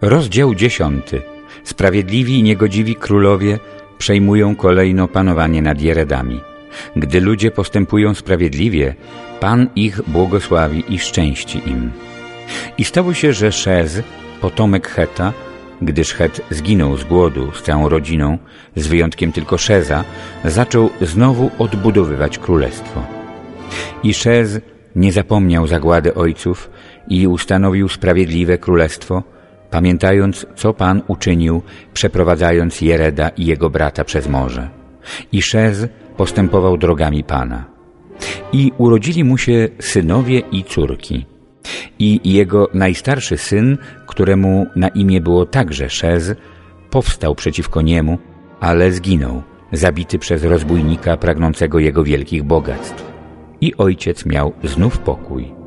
Rozdział dziesiąty. Sprawiedliwi i niegodziwi królowie przejmują kolejno panowanie nad Jeredami. Gdy ludzie postępują sprawiedliwie, Pan ich błogosławi i szczęści im. I stało się, że Szez, potomek Heta, gdyż Het zginął z głodu z całą rodziną, z wyjątkiem tylko Szeza, zaczął znowu odbudowywać królestwo. I Szez nie zapomniał zagłady ojców i ustanowił sprawiedliwe królestwo, pamiętając, co Pan uczynił, przeprowadzając Jereda i jego brata przez morze. I Szez postępował drogami Pana. I urodzili mu się synowie i córki. I jego najstarszy syn, któremu na imię było także Szez, powstał przeciwko niemu, ale zginął, zabity przez rozbójnika pragnącego jego wielkich bogactw. I ojciec miał znów pokój.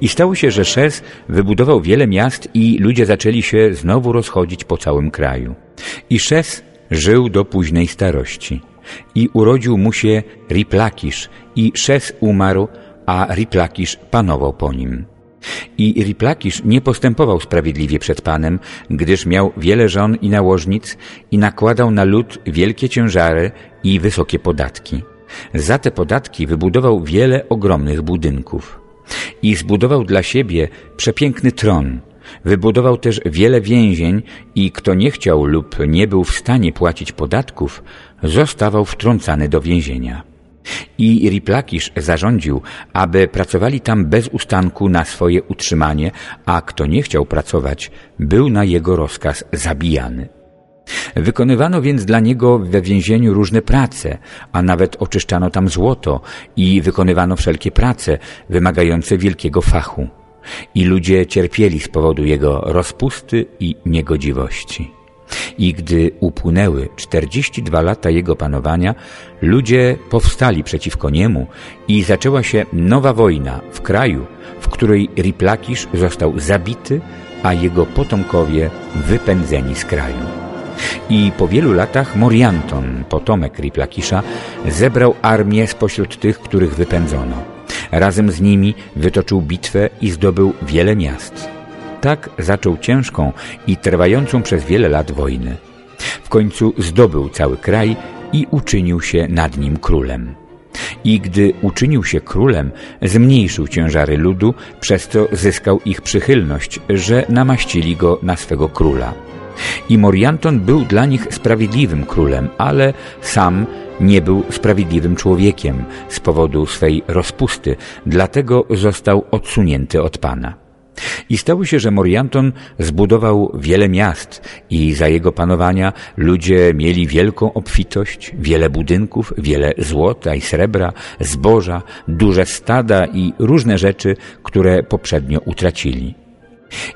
I stało się, że Szes wybudował wiele miast i ludzie zaczęli się znowu rozchodzić po całym kraju. I Szes żył do późnej starości. I urodził mu się Riplakisz i Szes umarł, a Riplakisz panował po nim. I Riplakisz nie postępował sprawiedliwie przed Panem, gdyż miał wiele żon i nałożnic i nakładał na lud wielkie ciężary i wysokie podatki. Za te podatki wybudował wiele ogromnych budynków i zbudował dla siebie przepiękny tron. Wybudował też wiele więzień i kto nie chciał lub nie był w stanie płacić podatków, zostawał wtrącany do więzienia. I Riplakisz zarządził, aby pracowali tam bez ustanku na swoje utrzymanie, a kto nie chciał pracować, był na jego rozkaz zabijany. Wykonywano więc dla niego we więzieniu różne prace, a nawet oczyszczano tam złoto i wykonywano wszelkie prace wymagające wielkiego fachu. I ludzie cierpieli z powodu jego rozpusty i niegodziwości. I gdy upłynęły 42 lata jego panowania, ludzie powstali przeciwko niemu i zaczęła się nowa wojna w kraju, w której Riplakisz został zabity, a jego potomkowie wypędzeni z kraju. I po wielu latach Morianton, potomek Riplakisza, zebrał armię spośród tych, których wypędzono. Razem z nimi wytoczył bitwę i zdobył wiele miast. Tak zaczął ciężką i trwającą przez wiele lat wojnę. W końcu zdobył cały kraj i uczynił się nad nim królem. I gdy uczynił się królem, zmniejszył ciężary ludu, przez co zyskał ich przychylność, że namaścili go na swego króla. I Morianton był dla nich sprawiedliwym królem, ale sam nie był sprawiedliwym człowiekiem z powodu swej rozpusty, dlatego został odsunięty od Pana. I stało się, że Morianton zbudował wiele miast i za jego panowania ludzie mieli wielką obfitość, wiele budynków, wiele złota i srebra, zboża, duże stada i różne rzeczy, które poprzednio utracili.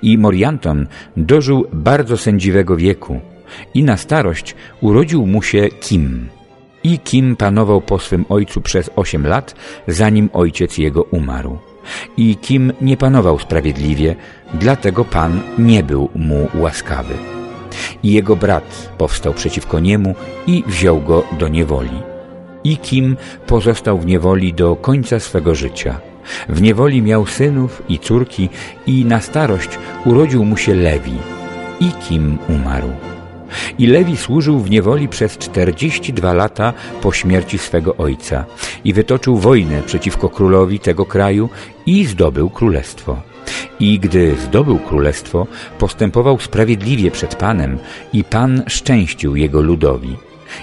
I Morianton dożył bardzo sędziwego wieku i na starość urodził mu się Kim. I Kim panował po swym ojcu przez osiem lat, zanim ojciec jego umarł. I Kim nie panował sprawiedliwie, dlatego Pan nie był mu łaskawy. I jego brat powstał przeciwko niemu i wziął go do niewoli. I Kim pozostał w niewoli do końca swego życia – w niewoli miał synów i córki i na starość urodził mu się Lewi. I kim umarł. I Lewi służył w niewoli przez 42 lata po śmierci swego ojca i wytoczył wojnę przeciwko królowi tego kraju i zdobył królestwo. I gdy zdobył królestwo, postępował sprawiedliwie przed Panem i Pan szczęścił jego ludowi.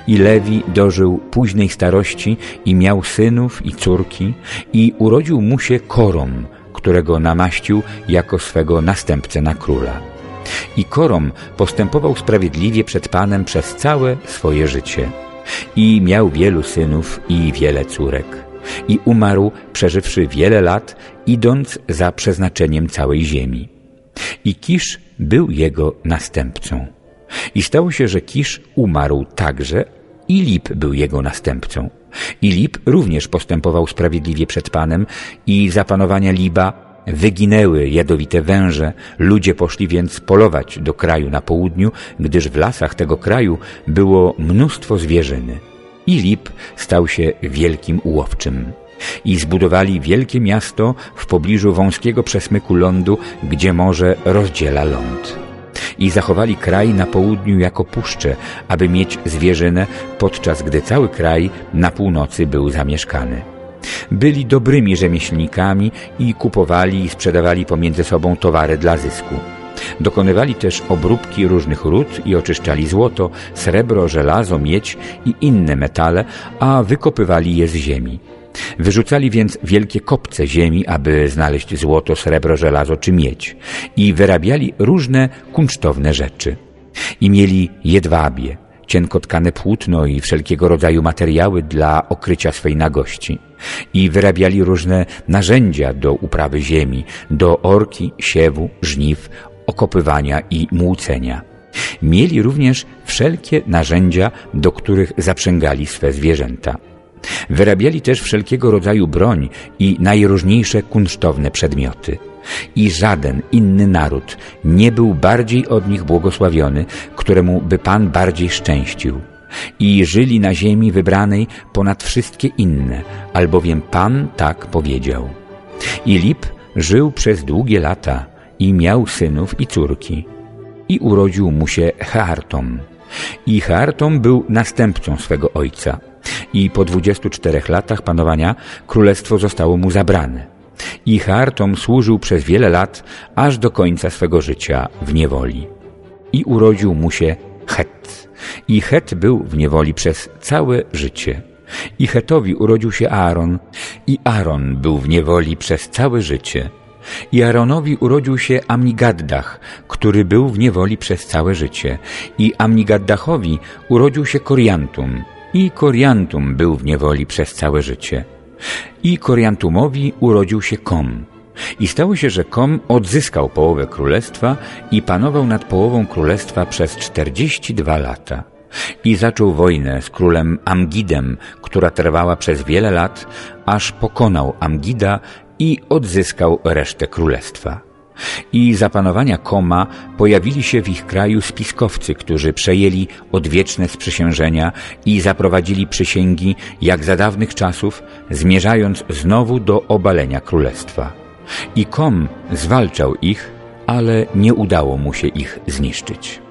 I Lewi dożył późnej starości i miał synów i córki i urodził mu się Korom, którego namaścił jako swego następcę na króla. I Korom postępował sprawiedliwie przed Panem przez całe swoje życie. I miał wielu synów i wiele córek. I umarł, przeżywszy wiele lat, idąc za przeznaczeniem całej ziemi. I Kisz był jego następcą. I stało się, że Kisz umarł także, i Lip był jego następcą. Lip również postępował sprawiedliwie przed Panem i za panowania Liba wyginęły jadowite węże, ludzie poszli więc polować do kraju na południu, gdyż w lasach tego kraju było mnóstwo zwierzyny. Lip stał się wielkim łowczym. I zbudowali wielkie miasto w pobliżu wąskiego przesmyku lądu, gdzie morze rozdziela ląd. I zachowali kraj na południu jako puszczę, aby mieć zwierzynę, podczas gdy cały kraj na północy był zamieszkany. Byli dobrymi rzemieślnikami i kupowali i sprzedawali pomiędzy sobą towary dla zysku. Dokonywali też obróbki różnych ród i oczyszczali złoto, srebro, żelazo, miedź i inne metale, a wykopywali je z ziemi. Wyrzucali więc wielkie kopce ziemi, aby znaleźć złoto, srebro, żelazo czy miedź i wyrabiali różne kunsztowne rzeczy. I mieli jedwabie, cienko tkane płótno i wszelkiego rodzaju materiały dla okrycia swej nagości. I wyrabiali różne narzędzia do uprawy ziemi, do orki, siewu, żniw, okopywania i młócenia. Mieli również wszelkie narzędzia, do których zaprzęgali swe zwierzęta. Wyrabiali też wszelkiego rodzaju broń i najróżniejsze kunsztowne przedmioty. I żaden inny naród nie był bardziej od nich błogosławiony, któremu by Pan bardziej szczęścił. I żyli na ziemi wybranej ponad wszystkie inne, albowiem Pan tak powiedział. I Lip żył przez długie lata i miał synów i córki. I urodził mu się Chartom. I Chartom był następcą swego ojca i po 24 latach panowania królestwo zostało mu zabrane. I Hartom służył przez wiele lat, aż do końca swego życia w niewoli. I urodził mu się Het. I Het był w niewoli przez całe życie. I Hetowi urodził się Aaron. I Aaron był w niewoli przez całe życie. I Aaronowi urodził się Amnigaddach, który był w niewoli przez całe życie. I Amnigaddachowi urodził się Koriantum, i Koriantum był w niewoli przez całe życie. I Koriantumowi urodził się Kom. I stało się, że Kom odzyskał połowę królestwa i panował nad połową królestwa przez 42 lata. I zaczął wojnę z królem Amgidem, która trwała przez wiele lat, aż pokonał Amgida i odzyskał resztę królestwa i za panowania Koma pojawili się w ich kraju spiskowcy, którzy przejęli odwieczne sprzysiężenia i zaprowadzili przysięgi, jak za dawnych czasów, zmierzając znowu do obalenia królestwa. I Kom zwalczał ich, ale nie udało mu się ich zniszczyć.